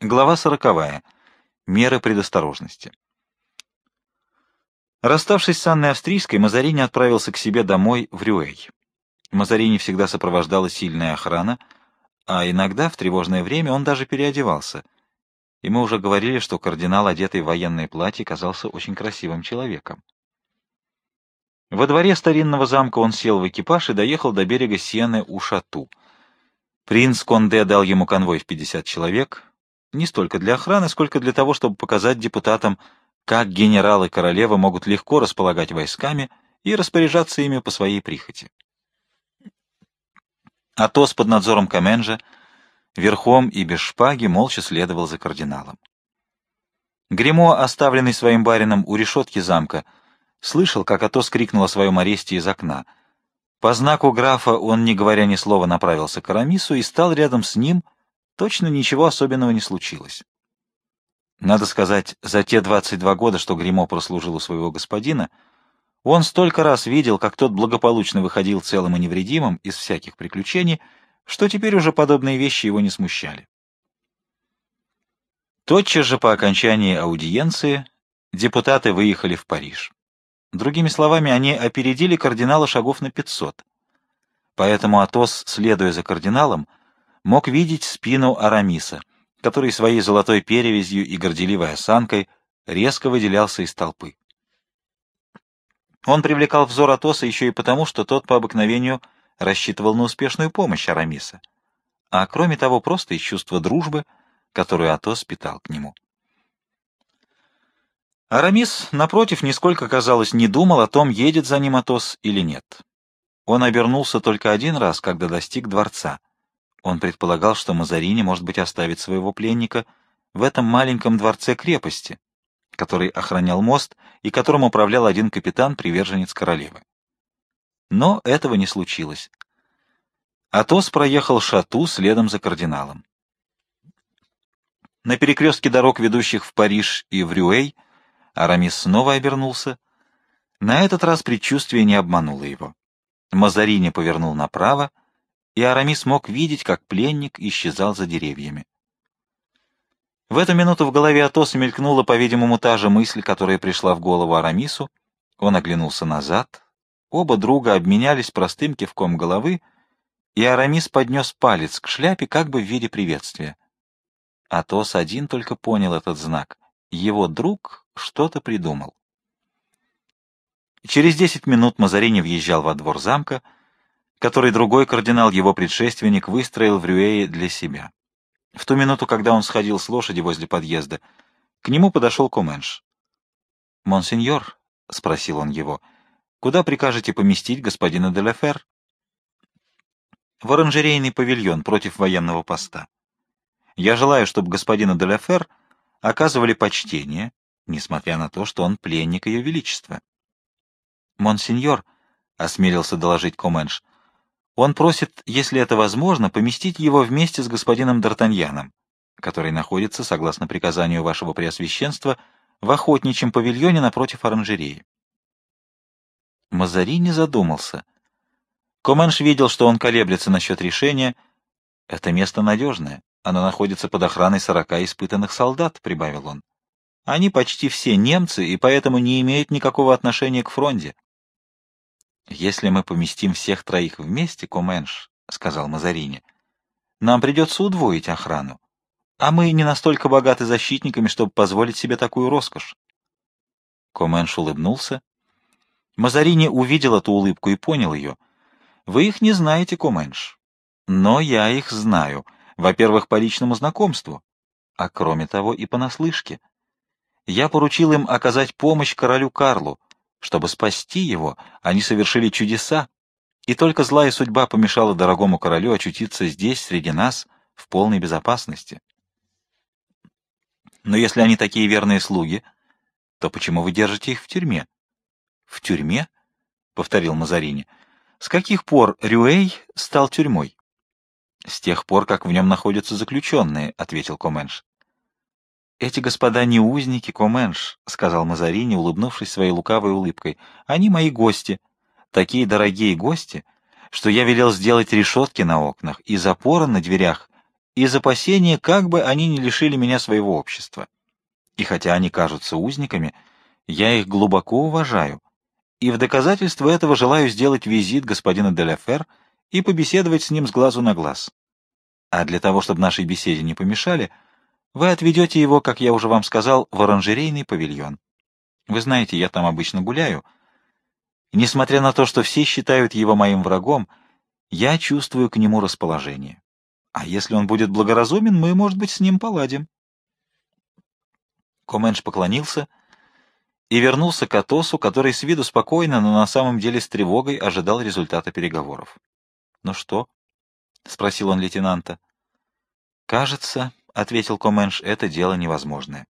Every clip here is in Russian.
Глава сороковая. Меры предосторожности. Расставшись с Анной Австрийской, Мазарини отправился к себе домой в Рюэй. Мазарини всегда сопровождала сильная охрана, а иногда в тревожное время он даже переодевался. И мы уже говорили, что кардинал, одетый в военное платье, казался очень красивым человеком. Во дворе старинного замка он сел в экипаж и доехал до берега Сены у Шату. Принц Конде дал ему конвой в 50 человек, не столько для охраны, сколько для того, чтобы показать депутатам, как генералы королевы могут легко располагать войсками и распоряжаться ими по своей прихоти. Атос под надзором Каменжа, верхом и без шпаги, молча следовал за кардиналом. Гремо, оставленный своим барином у решетки замка, слышал, как Атос крикнул о своем аресте из окна. По знаку графа он, не говоря ни слова, направился к Арамису и стал рядом с ним — Точно ничего особенного не случилось. Надо сказать, за те 22 года, что Гримо прослужил у своего господина, он столько раз видел, как тот благополучно выходил целым и невредимым из всяких приключений, что теперь уже подобные вещи его не смущали. Тотчас же по окончании аудиенции депутаты выехали в Париж. Другими словами, они опередили кардинала шагов на 500. Поэтому Атос, следуя за кардиналом, мог видеть спину Арамиса, который своей золотой перевязью и горделивой осанкой резко выделялся из толпы. Он привлекал взор Атоса еще и потому, что тот по обыкновению рассчитывал на успешную помощь Арамиса, а кроме того просто из чувства дружбы, которую Атос питал к нему. Арамис, напротив, нисколько, казалось, не думал о том, едет за ним Атос или нет. Он обернулся только один раз, когда достиг дворца. Он предполагал, что Мазарини, может быть, оставит своего пленника в этом маленьком дворце крепости, который охранял мост и которым управлял один капитан, приверженец королевы. Но этого не случилось. Атос проехал шату следом за кардиналом. На перекрестке дорог, ведущих в Париж и в Рюэй, Арамис снова обернулся. На этот раз предчувствие не обмануло его. Мазарини повернул направо, и Арамис мог видеть, как пленник исчезал за деревьями. В эту минуту в голове Атоса мелькнула, по-видимому, та же мысль, которая пришла в голову Арамису. Он оглянулся назад. Оба друга обменялись простым кивком головы, и Арамис поднес палец к шляпе как бы в виде приветствия. Атос один только понял этот знак. Его друг что-то придумал. Через десять минут Мазарини въезжал во двор замка — который другой кардинал, его предшественник, выстроил в Рюэе для себя. В ту минуту, когда он сходил с лошади возле подъезда, к нему подошел Коменш. «Монсеньор», — спросил он его, — «куда прикажете поместить господина Деляфер?» «В оранжерейный павильон против военного поста. Я желаю, чтобы господина Деляфер оказывали почтение, несмотря на то, что он пленник ее величества». «Монсеньор», — осмелился доложить Коменш, — он просит, если это возможно, поместить его вместе с господином Д'Артаньяном, который находится, согласно приказанию вашего Преосвященства, в охотничьем павильоне напротив оранжереи. Мазарини задумался. Коменш видел, что он колеблется насчет решения. «Это место надежное. Оно находится под охраной сорока испытанных солдат», — прибавил он. «Они почти все немцы и поэтому не имеют никакого отношения к фронте. «Если мы поместим всех троих вместе, Коменш, — сказал Мазарини, — нам придется удвоить охрану, а мы не настолько богаты защитниками, чтобы позволить себе такую роскошь». Коменш улыбнулся. Мазарини увидел эту улыбку и понял ее. «Вы их не знаете, Коменш, но я их знаю, во-первых, по личному знакомству, а кроме того и понаслышке. Я поручил им оказать помощь королю Карлу, чтобы спасти его, они совершили чудеса, и только злая судьба помешала дорогому королю очутиться здесь, среди нас, в полной безопасности. Но если они такие верные слуги, то почему вы держите их в тюрьме? — В тюрьме? — повторил Мазарини. — С каких пор Рюэй стал тюрьмой? — С тех пор, как в нем находятся заключенные, — ответил Коменш. «Эти господа не узники, Коменш», — сказал Мазарини, улыбнувшись своей лукавой улыбкой. «Они мои гости, такие дорогие гости, что я велел сделать решетки на окнах и запоры на дверях из опасения, как бы они не лишили меня своего общества. И хотя они кажутся узниками, я их глубоко уважаю, и в доказательство этого желаю сделать визит господина Деляфер и побеседовать с ним с глазу на глаз. А для того, чтобы нашей беседе не помешали, вы отведете его, как я уже вам сказал, в оранжерейный павильон. Вы знаете, я там обычно гуляю. Несмотря на то, что все считают его моим врагом, я чувствую к нему расположение. А если он будет благоразумен, мы, может быть, с ним поладим. Коменш поклонился и вернулся к Атосу, который с виду спокойно, но на самом деле с тревогой ожидал результата переговоров. — Ну что? — спросил он лейтенанта. — Кажется, — ответил Коменш, — это дело невозможное.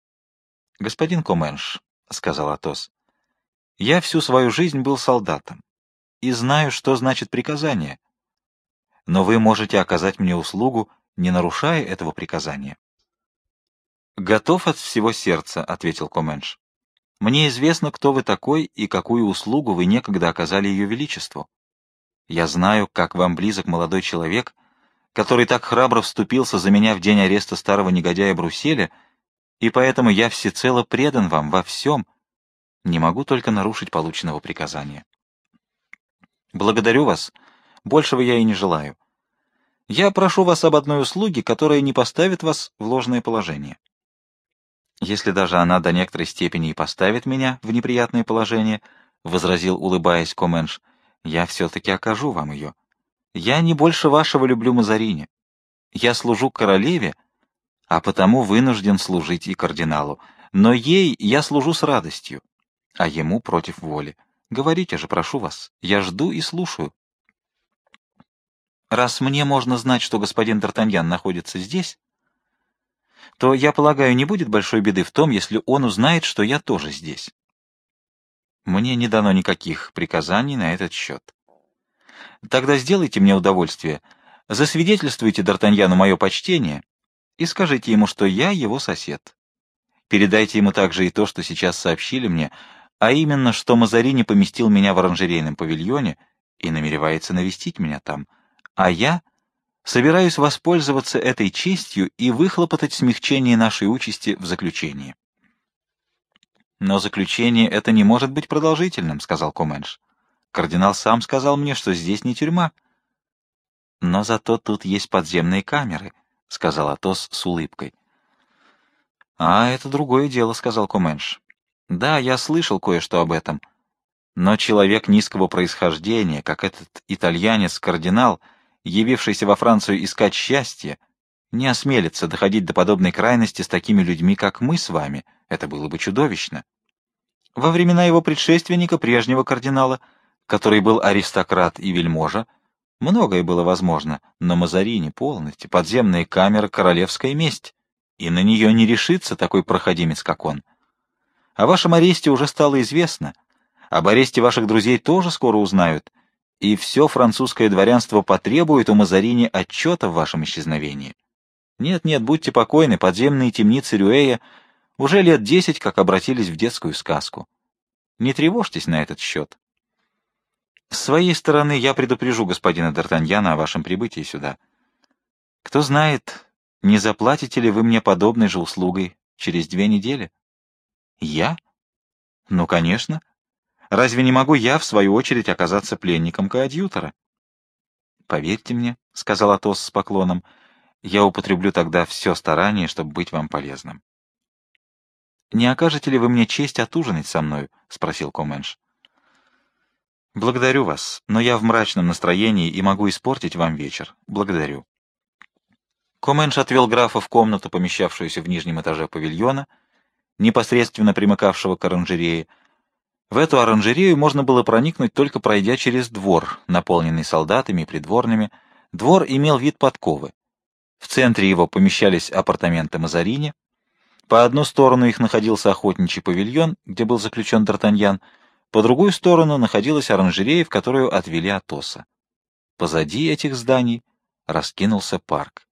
— Господин Коменш, — сказал Атос, — я всю свою жизнь был солдатом и знаю, что значит приказание. Но вы можете оказать мне услугу, не нарушая этого приказания. «Готов от всего сердца», — ответил Коменш. «Мне известно, кто вы такой и какую услугу вы некогда оказали ее величеству. Я знаю, как вам близок молодой человек, который так храбро вступился за меня в день ареста старого негодяя Бруселя, и поэтому я всецело предан вам во всем, не могу только нарушить полученного приказания. Благодарю вас, большего я и не желаю. Я прошу вас об одной услуге, которая не поставит вас в ложное положение. Если даже она до некоторой степени и поставит меня в неприятное положение, — возразил, улыбаясь Коменш, — я все-таки окажу вам ее. Я не больше вашего люблю Мазарини. Я служу королеве, а потому вынужден служить и кардиналу. Но ей я служу с радостью, а ему против воли. Говорите же, прошу вас, я жду и слушаю. Раз мне можно знать, что господин Д'Артаньян находится здесь, то, я полагаю, не будет большой беды в том, если он узнает, что я тоже здесь. Мне не дано никаких приказаний на этот счет. Тогда сделайте мне удовольствие, засвидетельствуйте Д'Артаньяну мое почтение и скажите ему, что я его сосед. Передайте ему также и то, что сейчас сообщили мне, а именно, что Мазарини поместил меня в оранжерейном павильоне и намеревается навестить меня там, а я собираюсь воспользоваться этой честью и выхлопотать смягчение нашей участи в заключении. «Но заключение это не может быть продолжительным», — сказал Коменш. «Кардинал сам сказал мне, что здесь не тюрьма». «Но зато тут есть подземные камеры», — сказал Атос с улыбкой. «А, это другое дело», — сказал Коменш. «Да, я слышал кое-что об этом. Но человек низкого происхождения, как этот итальянец-кардинал, — явившийся во Францию искать счастье, не осмелится доходить до подобной крайности с такими людьми, как мы с вами. Это было бы чудовищно. Во времена его предшественника, прежнего кардинала, который был аристократ и вельможа, многое было возможно, но Мазарини полностью, подземные камеры, королевская месть, и на нее не решится такой проходимец, как он. О вашем аресте уже стало известно, об аресте ваших друзей тоже скоро узнают, и все французское дворянство потребует у Мазарини отчета в вашем исчезновении. Нет-нет, будьте покойны, подземные темницы Рюэя уже лет десять как обратились в детскую сказку. Не тревожьтесь на этот счет. С своей стороны я предупрежу господина Д'Артаньяна о вашем прибытии сюда. Кто знает, не заплатите ли вы мне подобной же услугой через две недели? Я? Ну, конечно. Разве не могу я, в свою очередь, оказаться пленником коадьютора? — Поверьте мне, — сказал Атос с поклоном, — я употреблю тогда все старание, чтобы быть вам полезным. — Не окажете ли вы мне честь отужинать со мною? — спросил Коменш. — Благодарю вас, но я в мрачном настроении и могу испортить вам вечер. Благодарю. Коменш отвел графа в комнату, помещавшуюся в нижнем этаже павильона, непосредственно примыкавшего к оранжерее, в эту оранжерею можно было проникнуть только пройдя через двор, наполненный солдатами и придворными. Двор имел вид подковы. В центре его помещались апартаменты Мазарини. По одну сторону их находился охотничий павильон, где был заключен Д'Артаньян, по другую сторону находилась оранжерея, в которую отвели Атоса. Позади этих зданий раскинулся парк.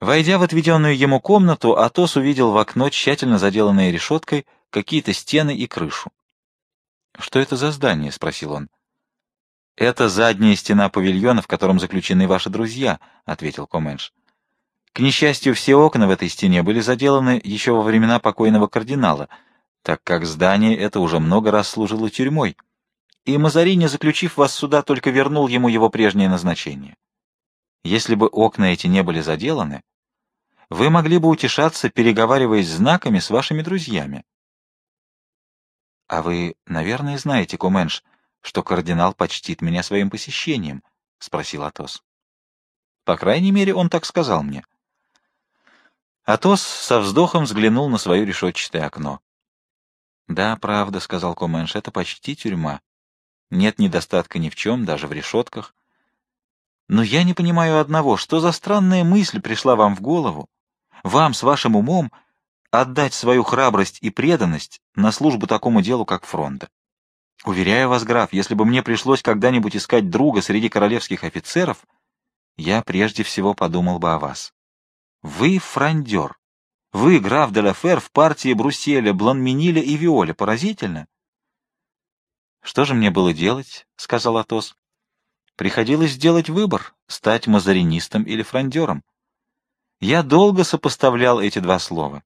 Войдя в отведенную ему комнату, Атос увидел в окно, тщательно заделанное решеткой, какие-то стены и крышу. — Что это за здание? — спросил он. «Это задняя стена павильона, в котором заключены ваши друзья», — ответил Коменш. К несчастью, все окна в этой стене были заделаны еще во времена покойного кардинала, так как здание это уже много раз служило тюрьмой, и Мазарини, заключив вас сюда, только вернул ему его прежнее назначение. Если бы окна эти не были заделаны, вы могли бы утешаться, переговариваясь знаками с вашими друзьями. — А вы, наверное, знаете, Куменш, что кардинал почтит меня своим посещением? — спросил Атос. — По крайней мере, он так сказал мне. Атос со вздохом взглянул на свое решетчатое окно. — Да, правда, — сказал Коменш, — это почти тюрьма. Нет недостатка ни в чем, даже в решетках. Но я не понимаю одного, что за странная мысль пришла вам в голову, вам с вашим умом отдать свою храбрость и преданность на службу такому делу, как фронта. Уверяю вас, граф, если бы мне пришлось когда-нибудь искать друга среди королевских офицеров, я прежде всего подумал бы о вас. Вы фрондер. Вы, граф де Лафер, в партии Брусселя, Бланминиля и Виоля. Поразительно. Что же мне было делать? — сказал Атос. Приходилось сделать выбор — стать мазаринистом или фрондером. Я долго сопоставлял эти два слова.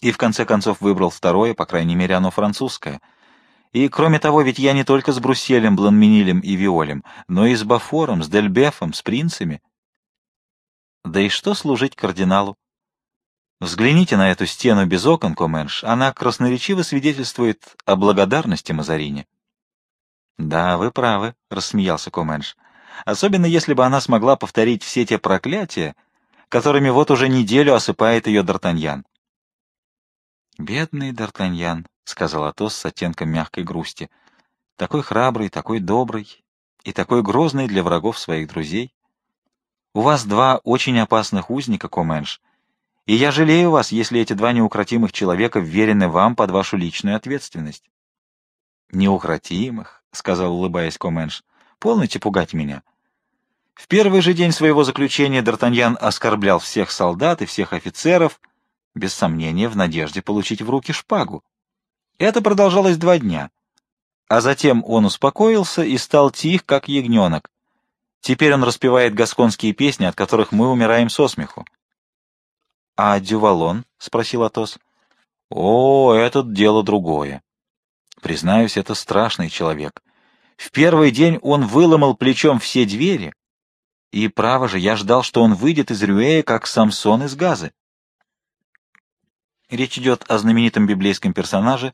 И в конце концов выбрал второе, по крайней мере, оно французское. И, кроме того, ведь я не только с Брусселем, Бланминилем и Виолем, но и с Бафором, с Дельбефом, с принцами. Да и что служить кардиналу? Взгляните на эту стену без окон, Коменш, она красноречиво свидетельствует о благодарности Мазарине. — Да, вы правы, — рассмеялся Коменш. — Особенно если бы она смогла повторить все те проклятия, которыми вот уже неделю осыпает ее Д'Артаньян. «Бедный Д'Артаньян», — сказал Атос с оттенком мягкой грусти, — «такой храбрый, такой добрый и такой грозный для врагов своих друзей. У вас два очень опасных узника, Коменш, и я жалею вас, если эти два неукротимых человека вверены вам под вашу личную ответственность». «Неукротимых», — сказал, улыбаясь Коменш, — «полноте пугать меня». В первый же день своего заключения Д'Артаньян оскорблял всех солдат и всех офицеров, без сомнения, в надежде получить в руки шпагу. Это продолжалось два дня. А затем он успокоился и стал тих, как ягненок. Теперь он распевает гасконские песни, от которых мы умираем со смеху. — А Дювалон? — спросил Атос. — О, это дело другое. Признаюсь, это страшный человек. В первый день он выломал плечом все двери, и, право же, я ждал, что он выйдет из Рюэя, как Самсон из Газы. Речь идет о знаменитом библейском персонаже,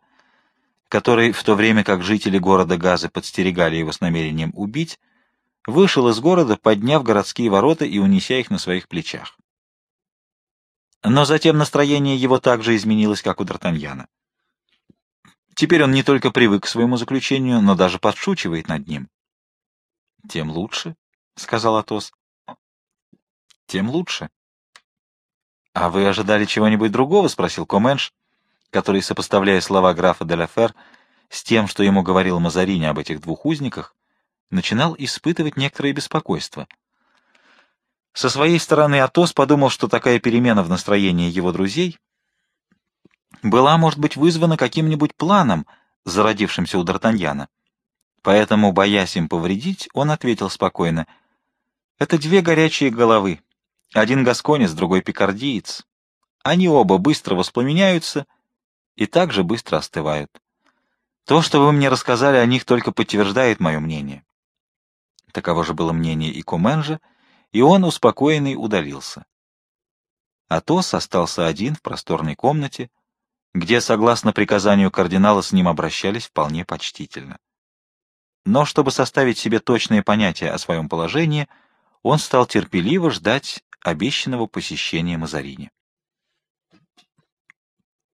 который, в то время как жители города Газы подстерегали его с намерением убить, вышел из города, подняв городские ворота и унеся их на своих плечах. Но затем настроение его также изменилось, как у Д'Артаньяна. Теперь он не только привык к своему заключению, но даже подшучивает над ним. Тем лучше, — сказал Атос. — Тем лучше. — А вы ожидали чего-нибудь другого? — спросил Коменш, который, сопоставляя слова графа де Лафер с тем, что ему говорил Мазарини об этих двух узниках, начинал испытывать некоторое беспокойство. Со своей стороны Атос подумал, что такая перемена в настроении его друзей была, может быть, вызвана каким-нибудь планом, зародившимся у Д'Артаньяна. Поэтому, боясь им повредить, он ответил спокойно — это две горячие головы. Один гасконец, другой пикардиец. Они оба быстро воспламеняются и также быстро остывают. То, что вы мне рассказали о них, только подтверждает мое мнение. Таково же было мнение и Куменжа, и он, успокоенный, удалился. Атос остался один в просторной комнате, где, согласно приказанию кардинала, с ним обращались вполне почтительно. Но чтобы составить себе точное понятие о своем положении, он стал терпеливо ждать обещанного посещения Мазарини.